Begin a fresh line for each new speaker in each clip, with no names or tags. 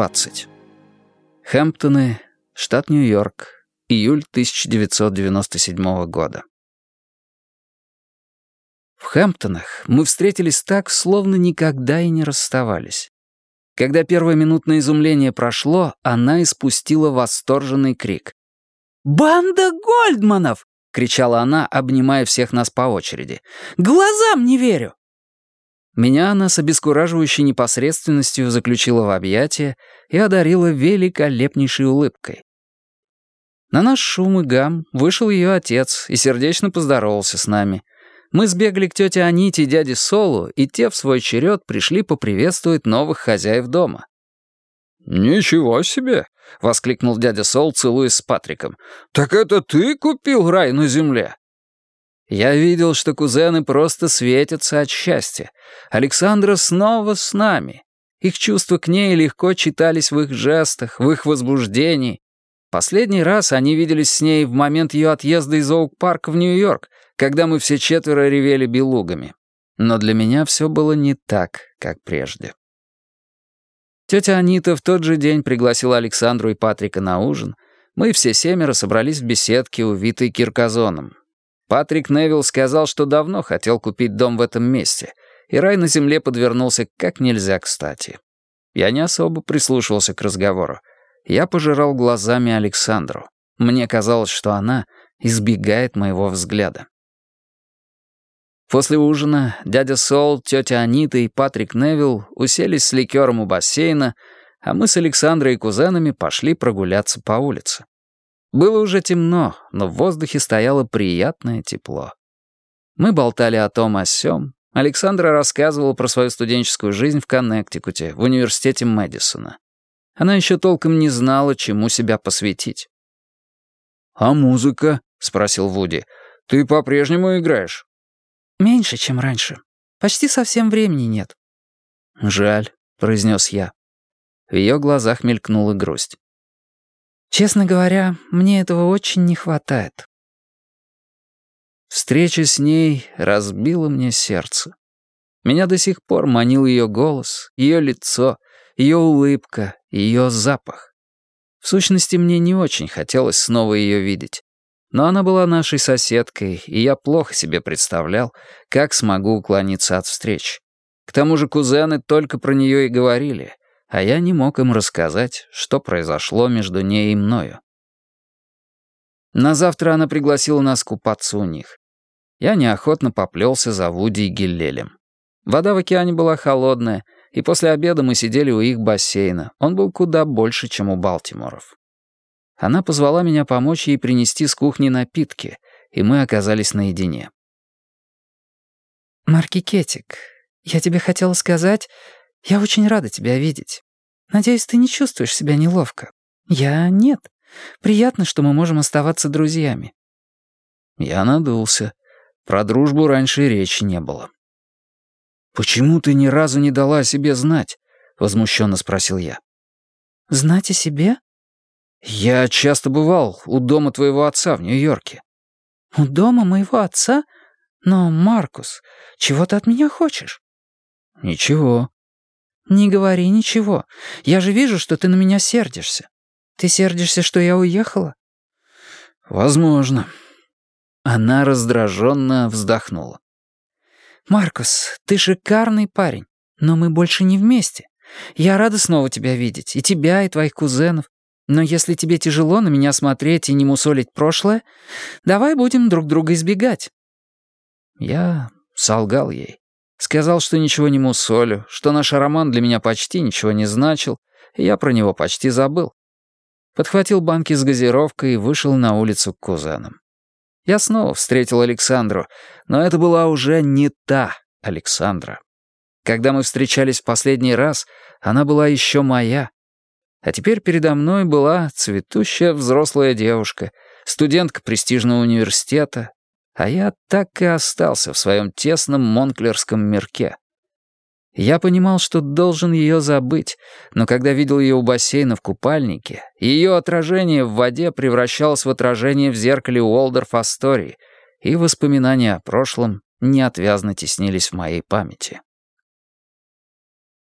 20. Хэмптоны, штат Нью-Йорк, июль 1997 года. В Хэмптонах мы встретились так, словно никогда и не расставались. Когда первое минутное изумление прошло, она испустила восторженный крик. «Банда Гольдманов!» — кричала она, обнимая всех нас по очереди. «Глазам не верю!» Меня она с обескураживающей непосредственностью заключила в объятия и одарила великолепнейшей улыбкой. На наш шум и гам вышел ее отец и сердечно поздоровался с нами. Мы сбегали к тете Аните и дяде Солу, и те в свой черед пришли поприветствовать новых хозяев дома. «Ничего себе!» — воскликнул дядя Сол, целуясь с Патриком. «Так это ты купил рай на земле?» Я видел, что кузены просто светятся от счастья. Александра снова с нами. Их чувства к ней легко читались в их жестах, в их возбуждении. Последний раз они виделись с ней в момент ее отъезда из Оук-парка в Нью-Йорк, когда мы все четверо ревели белугами. Но для меня все было не так, как прежде. Тетя Анита в тот же день пригласила Александру и Патрика на ужин. Мы все семеро собрались в беседке, увитой кирказоном. Патрик Невилл сказал, что давно хотел купить дом в этом месте, и рай на земле подвернулся как нельзя кстати. Я не особо прислушивался к разговору. Я пожирал глазами Александру. Мне казалось, что она избегает моего взгляда. После ужина дядя Сол, тетя Анита и Патрик Невилл уселись с ликером у бассейна, а мы с Александрой и кузенами пошли прогуляться по улице. Было уже темно, но в воздухе стояло приятное тепло. Мы болтали о том о сём. Александра рассказывала про свою студенческую жизнь в Коннектикуте, в университете Мэдисона. Она еще толком не знала, чему себя посвятить. «А музыка?» — спросил Вуди. «Ты по-прежнему играешь?»
«Меньше, чем раньше. Почти совсем времени нет».
«Жаль», — произнес я. В ее глазах мелькнула грусть.
Честно говоря, мне этого очень не хватает.
Встреча с ней разбила мне сердце. Меня до сих пор манил ее голос, ее лицо, ее улыбка, ее запах. В сущности, мне не очень хотелось снова ее видеть. Но она была нашей соседкой, и я плохо себе представлял, как смогу уклониться от встреч. К тому же кузены только про нее и говорили а я не мог им рассказать, что произошло между ней и мною. На завтра она пригласила нас купаться у них. Я неохотно поплелся за Вуди и Гиллелем. Вода в океане была холодная, и после обеда мы сидели у их бассейна. Он был куда больше, чем у Балтиморов. Она позвала меня помочь ей принести с кухни напитки, и мы оказались наедине.
«Марки Кетик, я тебе хотела сказать, я очень рада тебя видеть. Надеюсь, ты не чувствуешь себя неловко. Я нет. Приятно, что мы можем оставаться друзьями».
Я надулся. Про дружбу раньше речи не было. «Почему ты ни разу не дала о себе знать?» — возмущенно спросил я.
«Знать о себе?»
«Я часто бывал у дома твоего отца в Нью-Йорке».
«У дома моего отца? Но, Маркус, чего ты от меня хочешь?»
«Ничего.
«Не говори ничего. Я же вижу, что ты на меня сердишься. Ты сердишься, что я уехала?»
«Возможно». Она раздраженно вздохнула.
«Маркус, ты шикарный парень, но мы больше не вместе. Я рада снова тебя видеть, и тебя, и твоих кузенов. Но если тебе тяжело на меня смотреть и не мусолить прошлое, давай будем друг друга избегать».
Я солгал ей. Сказал, что ничего не мусолю, что наш роман для меня почти ничего не значил, и я про него почти забыл. Подхватил банки с газировкой и вышел на улицу к кузенам. Я снова встретил Александру, но это была уже не та Александра. Когда мы встречались в последний раз, она была еще моя. А теперь передо мной была цветущая взрослая девушка, студентка престижного университета, а я так и остался в своем тесном монклерском мирке. Я понимал, что должен ее забыть, но когда видел ее у бассейна в купальнике, ее отражение в воде превращалось в отражение в зеркале Уолдорф Астории, и воспоминания о прошлом неотвязно теснились в моей памяти.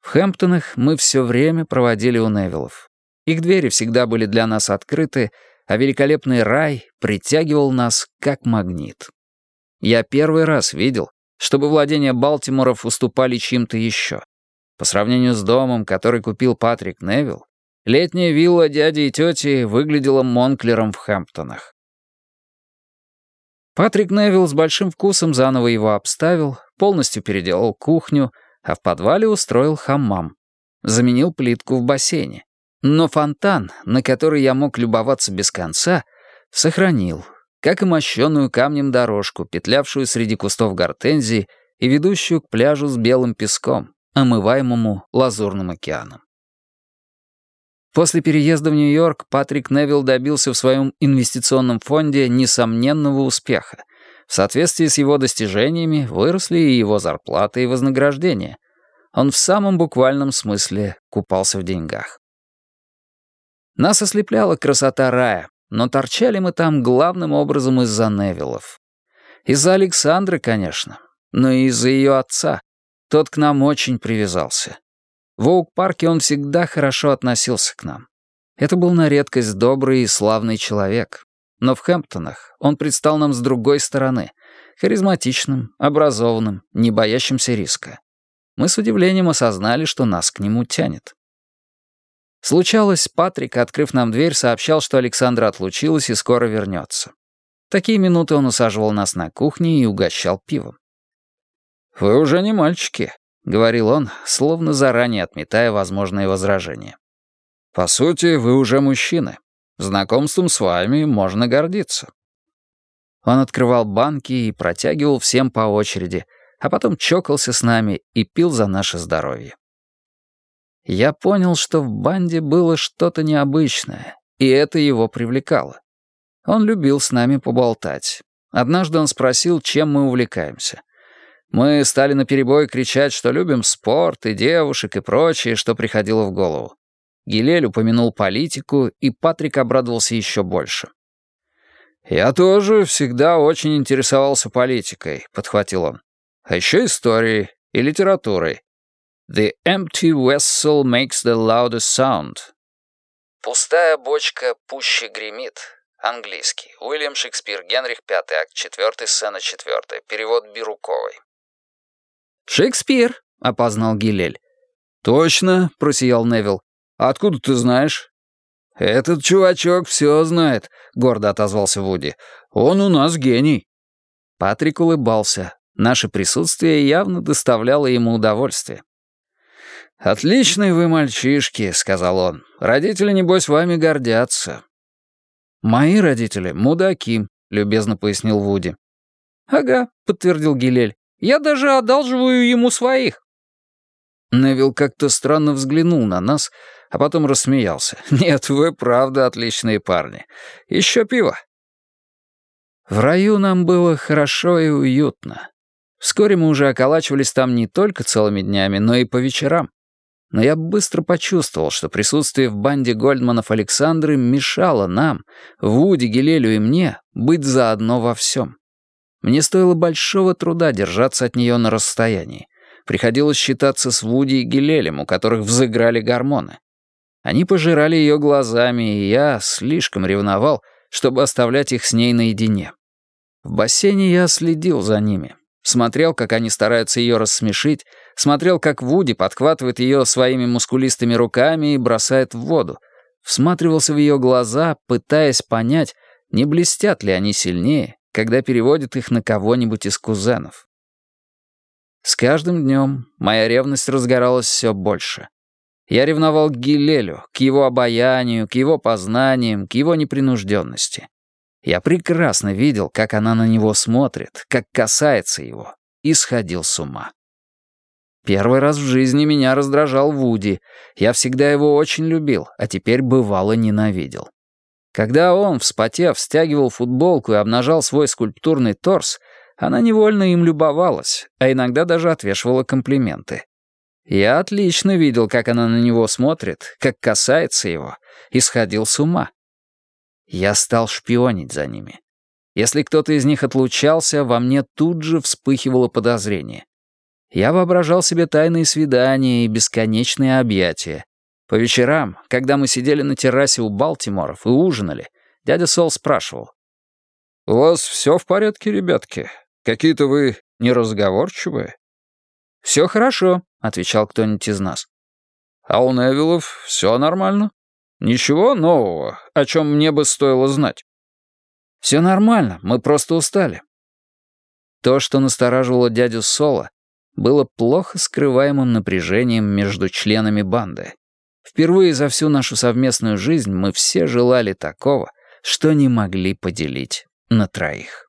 В Хэмптонах мы все время проводили у Невиллов. Их двери всегда были для нас открыты, а великолепный рай притягивал нас как магнит. Я первый раз видел, чтобы владения Балтиморов уступали чьим-то еще. По сравнению с домом, который купил Патрик Невилл, летняя вилла дяди и тети выглядела Монклером в Хэмптонах. Патрик Невилл с большим вкусом заново его обставил, полностью переделал кухню, а в подвале устроил хаммам. Заменил плитку в бассейне. Но фонтан, на который я мог любоваться без конца, сохранил, как и мощенную камнем дорожку, петлявшую среди кустов гортензии и ведущую к пляжу с белым песком, омываемому лазурным океаном. После переезда в Нью-Йорк Патрик Невилл добился в своем инвестиционном фонде несомненного успеха. В соответствии с его достижениями выросли и его зарплаты и вознаграждения. Он в самом буквальном смысле купался в деньгах. Нас ослепляла красота рая, но торчали мы там главным образом из-за Невиллов. Из-за Александры, конечно, но и из-за ее отца. Тот к нам очень привязался. В Оук-парке он всегда хорошо относился к нам. Это был на редкость добрый и славный человек. Но в Хэмптонах он предстал нам с другой стороны, харизматичным, образованным, не боящимся риска. Мы с удивлением осознали, что нас к нему тянет. Случалось, Патрик, открыв нам дверь, сообщал, что Александра отлучилась и скоро вернется. Такие минуты он усаживал нас на кухне и угощал пивом. «Вы уже не мальчики», — говорил он, словно заранее отметая возможные возражения. «По сути, вы уже мужчины. Знакомством с вами можно гордиться». Он открывал банки и протягивал всем по очереди, а потом чокался с нами и пил за наше здоровье. Я понял, что в банде было что-то необычное, и это его привлекало. Он любил с нами поболтать. Однажды он спросил, чем мы увлекаемся. Мы стали наперебой кричать, что любим спорт и девушек и прочее, что приходило в голову. Гилель упомянул политику, и Патрик обрадовался еще больше. «Я тоже всегда очень интересовался политикой», — подхватил он. «А еще историей и литературой. The empty vessel makes the loudest sound». «Пустая бочка пуще гремит», Английский. Уильям Шекспир, Генрих V, акт 4, сцена 4. Перевод Бируковой.
«Шекспир», — опознал Гилель.
«Точно», — просиял Невил. «Откуда ты знаешь?» «Этот чувачок все знает», — гордо отозвался Вуди. «Он у нас гений».
Патрик улыбался. Наше присутствие явно доставляло ему удовольствие.
«Отличные вы мальчишки», — сказал он. «Родители, небось, вами гордятся».
«Мои родители — мудаки», — любезно пояснил Вуди.
«Ага», — подтвердил Гилель. Я даже одалживаю ему своих».
Невил как-то странно взглянул на нас, а потом рассмеялся. «Нет, вы правда отличные парни. Еще пиво».
В раю нам было хорошо и уютно. Вскоре мы уже околачивались там не только целыми днями, но и по вечерам. Но я быстро почувствовал, что присутствие в банде Гольдманов Александры мешало нам, Вуди, Гелелю и мне, быть заодно во всем. Мне стоило большого труда держаться от нее на расстоянии. Приходилось считаться с Вуди и Гилелем, у которых взыграли гормоны. Они пожирали ее глазами, и я слишком ревновал, чтобы оставлять их с ней наедине. В бассейне я следил за ними. Смотрел, как они стараются ее рассмешить, смотрел, как Вуди подхватывает ее своими мускулистыми руками и бросает в воду. Всматривался в ее глаза, пытаясь понять, не блестят ли они сильнее когда переводит их на кого-нибудь из кузенов. С каждым днем моя ревность разгоралась все больше. Я ревновал к Гилелю, к его обаянию, к его познаниям, к его непринужденности. Я прекрасно видел, как она на него смотрит, как касается его, и сходил с ума. Первый раз в жизни меня раздражал Вуди. Я всегда его очень любил, а теперь бывало ненавидел. Когда он, вспотев, стягивал футболку и обнажал свой скульптурный торс, она невольно им любовалась, а иногда даже отвешивала комплименты. Я отлично видел, как она на него смотрит, как касается его, и сходил с ума. Я стал шпионить за ними. Если кто-то из них отлучался, во мне тут же вспыхивало подозрение.
Я воображал себе тайные свидания и бесконечные объятия. По вечерам, когда мы сидели на террасе у Балтиморов и ужинали, дядя Сол спрашивал. «У вас все в порядке, ребятки? Какие-то вы неразговорчивые?»
«Все хорошо», — отвечал кто-нибудь из нас.
«А у Невилов все нормально? Ничего нового, о чем мне бы стоило знать?»
«Все нормально, мы просто устали». То, что настораживало дядю Соло, было плохо скрываемым напряжением между членами банды. Впервые за всю нашу совместную жизнь мы все желали такого, что не могли поделить на троих.